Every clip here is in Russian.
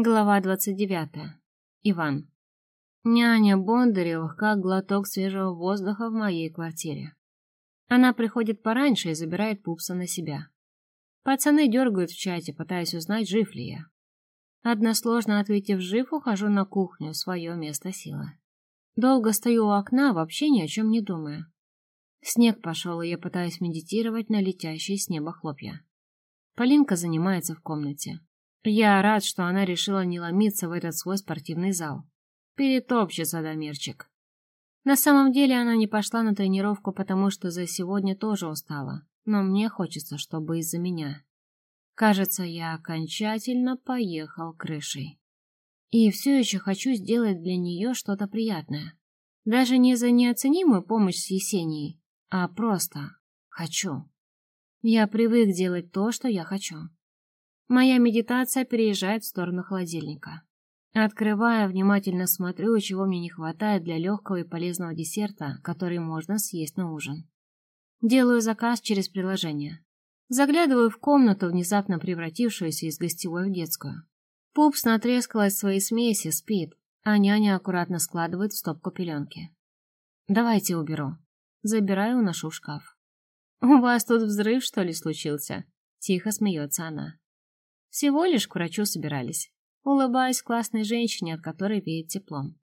Глава 29. Иван. Няня Бондаревых как глоток свежего воздуха в моей квартире. Она приходит пораньше и забирает пупса на себя. Пацаны дергают в чате, пытаясь узнать, жив ли я. Односложно ответив жив, ухожу на кухню, свое место силы. Долго стою у окна, вообще ни о чем не думая. Снег пошел, и я пытаюсь медитировать на летящие с неба хлопья. Полинка занимается в комнате. Я рад, что она решила не ломиться в этот свой спортивный зал. Перетопчется домерчик. На самом деле она не пошла на тренировку, потому что за сегодня тоже устала. Но мне хочется, чтобы из-за меня. Кажется, я окончательно поехал крышей. И все еще хочу сделать для нее что-то приятное. Даже не за неоценимую помощь с Есенией, а просто хочу. Я привык делать то, что я хочу. Моя медитация переезжает в сторону холодильника. Открывая, внимательно смотрю, чего мне не хватает для легкого и полезного десерта, который можно съесть на ужин. Делаю заказ через приложение. Заглядываю в комнату, внезапно превратившуюся из гостевой в детскую. Пупс натрескалась своей смеси, спит, а няня аккуратно складывает в стопку пеленки. «Давайте уберу». Забираю, уношу в шкаф. «У вас тут взрыв, что ли, случился?» Тихо смеется она. Всего лишь к врачу собирались. Улыбаюсь классной женщине, от которой веет теплом.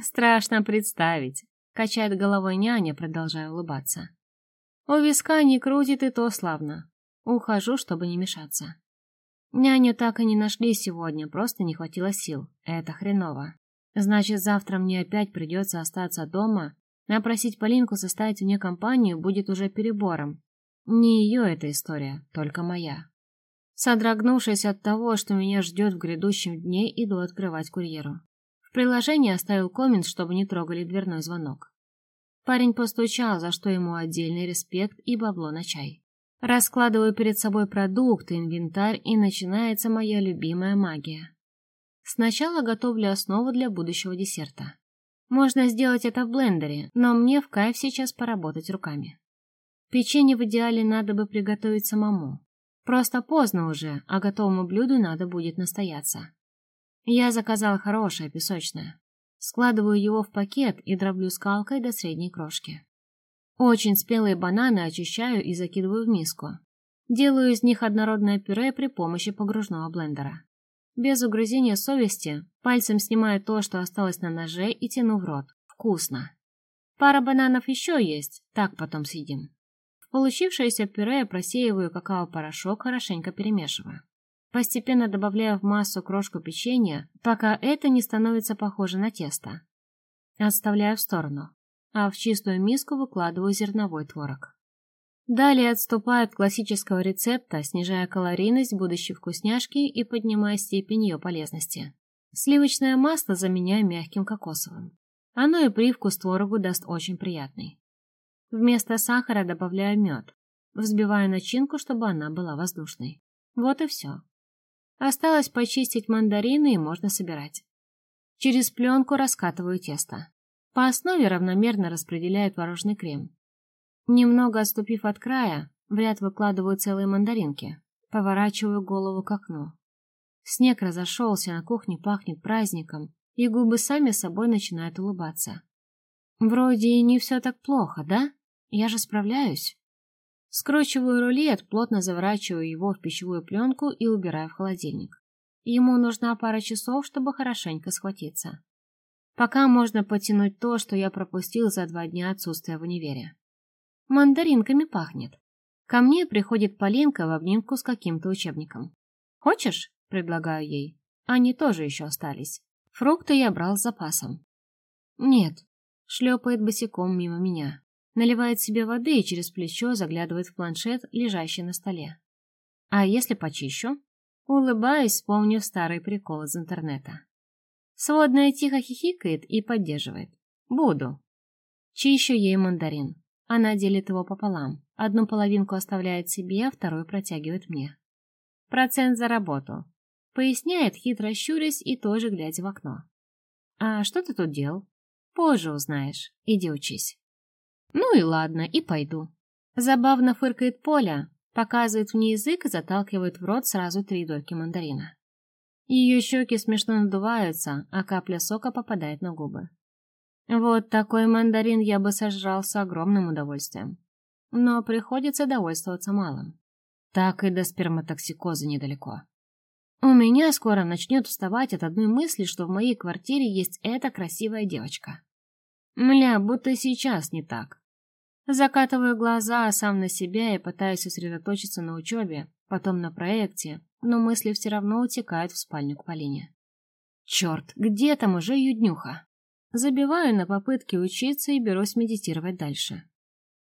Страшно представить. Качает головой няня, продолжая улыбаться. У виска не крутит и то славно. Ухожу, чтобы не мешаться. Няню так и не нашли сегодня, просто не хватило сил. Это хреново. Значит, завтра мне опять придется остаться дома, а просить Полинку составить мне компанию будет уже перебором. Не ее эта история, только моя. Содрогнувшись от того, что меня ждет в грядущем дне, иду открывать курьеру. В приложении оставил коммент, чтобы не трогали дверной звонок. Парень постучал, за что ему отдельный респект и бабло на чай. Раскладываю перед собой продукты, инвентарь, и начинается моя любимая магия. Сначала готовлю основу для будущего десерта. Можно сделать это в блендере, но мне в кайф сейчас поработать руками. Печенье в идеале надо бы приготовить самому. Просто поздно уже, а готовому блюду надо будет настояться. Я заказал хорошее песочное. Складываю его в пакет и дроблю скалкой до средней крошки. Очень спелые бананы очищаю и закидываю в миску. Делаю из них однородное пюре при помощи погружного блендера. Без угрызения совести пальцем снимаю то, что осталось на ноже, и тяну в рот. Вкусно. Пара бананов еще есть, так потом съедим получившееся пюре просеиваю какао-порошок, хорошенько перемешиваю. Постепенно добавляю в массу крошку печенья, пока это не становится похоже на тесто. Отставляю в сторону, а в чистую миску выкладываю зерновой творог. Далее отступаю от классического рецепта, снижая калорийность будущей вкусняшки и поднимая степень ее полезности. Сливочное масло заменяю мягким кокосовым. Оно и привкус творогу даст очень приятный. Вместо сахара добавляю мед. Взбиваю начинку, чтобы она была воздушной. Вот и все. Осталось почистить мандарины и можно собирать. Через пленку раскатываю тесто. По основе равномерно распределяю творожный крем. Немного отступив от края, в ряд выкладываю целые мандаринки. Поворачиваю голову к окну. Снег разошелся, на кухне пахнет праздником, и губы сами собой начинают улыбаться. Вроде и не все так плохо, да? Я же справляюсь. Скручиваю рулет, плотно заворачиваю его в пищевую пленку и убираю в холодильник. Ему нужна пара часов, чтобы хорошенько схватиться. Пока можно потянуть то, что я пропустил за два дня отсутствия в универе. Мандаринками пахнет. Ко мне приходит Полинка в обнимку с каким-то учебником. «Хочешь?» — предлагаю ей. Они тоже еще остались. Фрукты я брал с запасом. «Нет», — шлепает босиком мимо меня наливает себе воды и через плечо заглядывает в планшет, лежащий на столе. А если почищу? Улыбаюсь, вспомнив старый прикол из интернета. Сводная тихо хихикает и поддерживает. Буду. Чищу ей мандарин. Она делит его пополам. Одну половинку оставляет себе, а вторую протягивает мне. Процент за работу. Поясняет, хитро щурясь и тоже глядя в окно. А что ты тут делал? Позже узнаешь. Иди учись. Ну и ладно, и пойду. Забавно фыркает Поля, показывает мне язык и заталкивает в рот сразу три дольки мандарина. Ее щеки смешно надуваются, а капля сока попадает на губы. Вот такой мандарин я бы сожрал с огромным удовольствием. Но приходится довольствоваться малым. Так и до сперматоксикоза недалеко. У меня скоро начнет вставать от одной мысли, что в моей квартире есть эта красивая девочка. Мля, будто сейчас не так. Закатываю глаза сам на себя и пытаюсь сосредоточиться на учебе, потом на проекте, но мысли все равно утекают в спальню к Полине. Черт, где там уже Юднюха? Забиваю на попытки учиться и берусь медитировать дальше.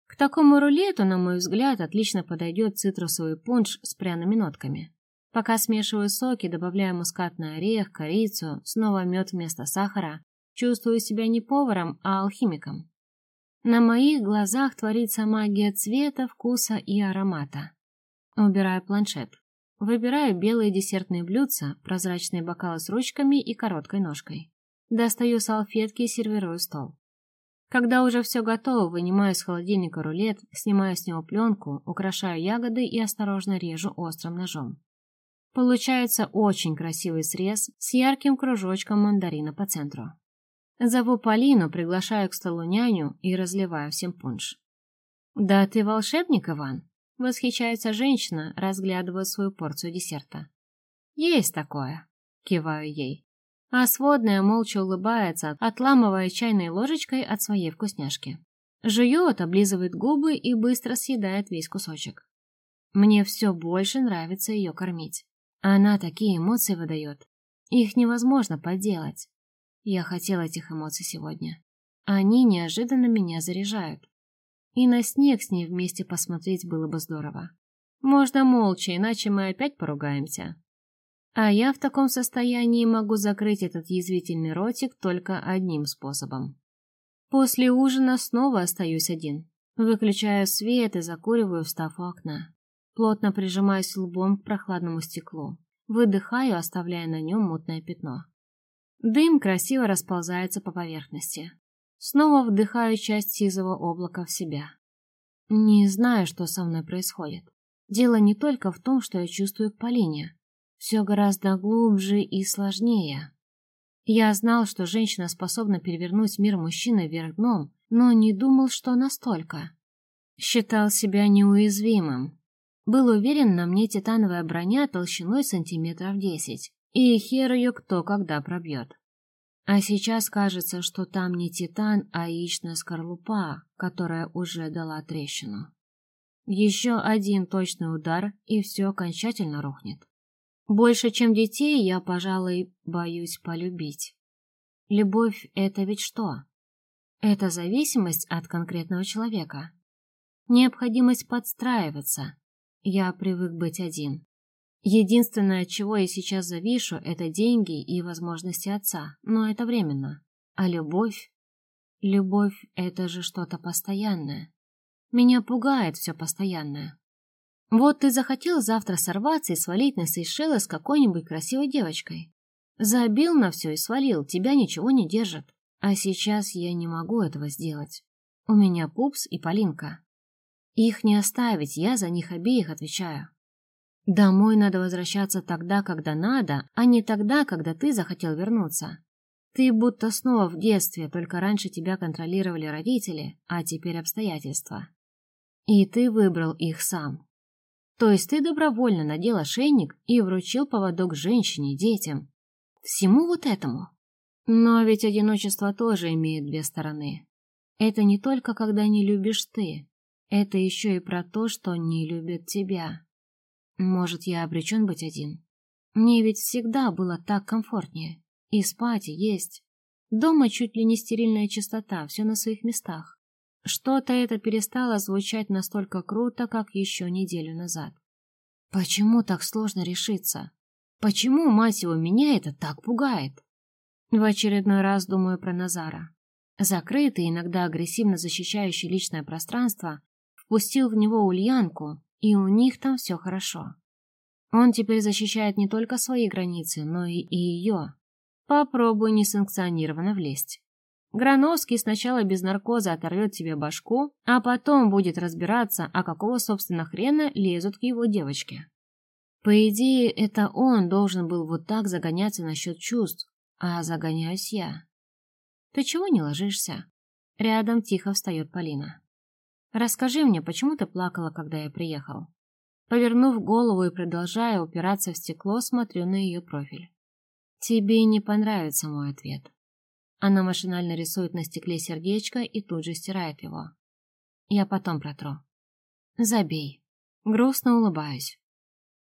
К такому рулету, на мой взгляд, отлично подойдет цитрусовый пунш с пряными нотками. Пока смешиваю соки, добавляю мускатный орех, корицу, снова мед вместо сахара, чувствую себя не поваром, а алхимиком. На моих глазах творится магия цвета, вкуса и аромата. Убираю планшет. Выбираю белые десертные блюдца, прозрачные бокалы с ручками и короткой ножкой. Достаю салфетки и сервирую стол. Когда уже все готово, вынимаю из холодильника рулет, снимаю с него пленку, украшаю ягоды и осторожно режу острым ножом. Получается очень красивый срез с ярким кружочком мандарина по центру. Зову Полину, приглашаю к столу няню и разливаю всем пунш. «Да ты волшебник, Иван!» — восхищается женщина, разглядывая свою порцию десерта. «Есть такое!» — киваю ей. А сводная молча улыбается, отламывая чайной ложечкой от своей вкусняшки. Жует, облизывает губы и быстро съедает весь кусочек. Мне все больше нравится ее кормить. Она такие эмоции выдает. Их невозможно подделать. Я хотел этих эмоций сегодня. Они неожиданно меня заряжают. И на снег с ней вместе посмотреть было бы здорово. Можно молча, иначе мы опять поругаемся. А я в таком состоянии могу закрыть этот язвительный ротик только одним способом. После ужина снова остаюсь один. Выключаю свет и закуриваю, встав у окна. Плотно прижимаюсь лбом к прохладному стеклу. Выдыхаю, оставляя на нем мутное пятно. Дым красиво расползается по поверхности. Снова вдыхаю часть сизого облака в себя. Не знаю, что со мной происходит. Дело не только в том, что я чувствую к Полине. Все гораздо глубже и сложнее. Я знал, что женщина способна перевернуть мир мужчины вверх дном, но не думал, что настолько. Считал себя неуязвимым. Был уверен, на мне титановая броня толщиной сантиметров десять и хер ее кто когда пробьет. А сейчас кажется, что там не титан, а яичная скорлупа, которая уже дала трещину. Еще один точный удар, и все окончательно рухнет. Больше, чем детей, я, пожалуй, боюсь полюбить. Любовь — это ведь что? Это зависимость от конкретного человека. Необходимость подстраиваться. Я привык быть один. Единственное, от чего я сейчас завишу, это деньги и возможности отца, но это временно. А любовь? Любовь — это же что-то постоянное. Меня пугает все постоянное. Вот ты захотел завтра сорваться и свалить на Сейшелы с какой-нибудь красивой девочкой. Забил на все и свалил, тебя ничего не держит. А сейчас я не могу этого сделать. У меня Пупс и Полинка. Их не оставить, я за них обеих отвечаю. Домой надо возвращаться тогда, когда надо, а не тогда, когда ты захотел вернуться. Ты будто снова в детстве, только раньше тебя контролировали родители, а теперь обстоятельства. И ты выбрал их сам. То есть ты добровольно надел ошейник и вручил поводок женщине, детям. Всему вот этому. Но ведь одиночество тоже имеет две стороны. Это не только когда не любишь ты, это еще и про то, что не любят тебя. Может, я обречен быть один? Мне ведь всегда было так комфортнее. И спать, и есть. Дома чуть ли не стерильная чистота, все на своих местах. Что-то это перестало звучать настолько круто, как еще неделю назад. Почему так сложно решиться? Почему, мать его, меня это так пугает? В очередной раз думаю про Назара. Закрытый, иногда агрессивно защищающий личное пространство, впустил в него Ульянку, и у них там все хорошо. Он теперь защищает не только свои границы, но и, и ее. Попробуй несанкционированно влезть. Грановский сначала без наркоза оторвет тебе башку, а потом будет разбираться, а какого, собственно, хрена лезут к его девочке. По идее, это он должен был вот так загоняться насчет чувств, а загоняюсь я. Ты чего не ложишься? Рядом тихо встает Полина. Расскажи мне, почему ты плакала, когда я приехал? Повернув голову и продолжая упираться в стекло, смотрю на ее профиль. Тебе не понравится мой ответ. Она машинально рисует на стекле сердечко и тут же стирает его. Я потом протру. Забей. Грустно улыбаюсь.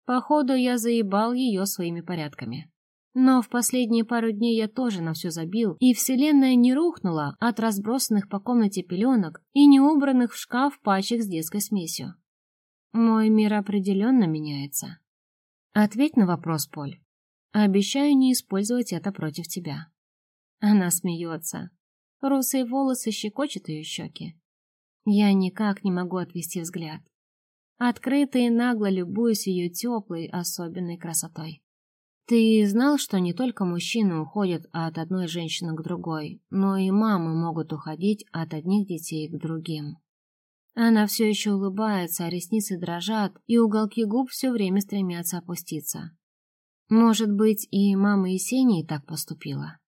Походу, я заебал ее своими порядками. Но в последние пару дней я тоже на все забил, и вселенная не рухнула от разбросанных по комнате пеленок и не убранных в шкаф пачек с детской смесью. Мой мир определенно меняется. Ответь на вопрос, Поль. Обещаю не использовать это против тебя. Она смеется. Русые волосы щекочут ее щеки. Я никак не могу отвести взгляд. Открыто и нагло любуюсь ее теплой, особенной красотой. Ты знал, что не только мужчины уходят от одной женщины к другой, но и мамы могут уходить от одних детей к другим? Она все еще улыбается, а ресницы дрожат, и уголки губ все время стремятся опуститься. Может быть, и мама Есении так поступила?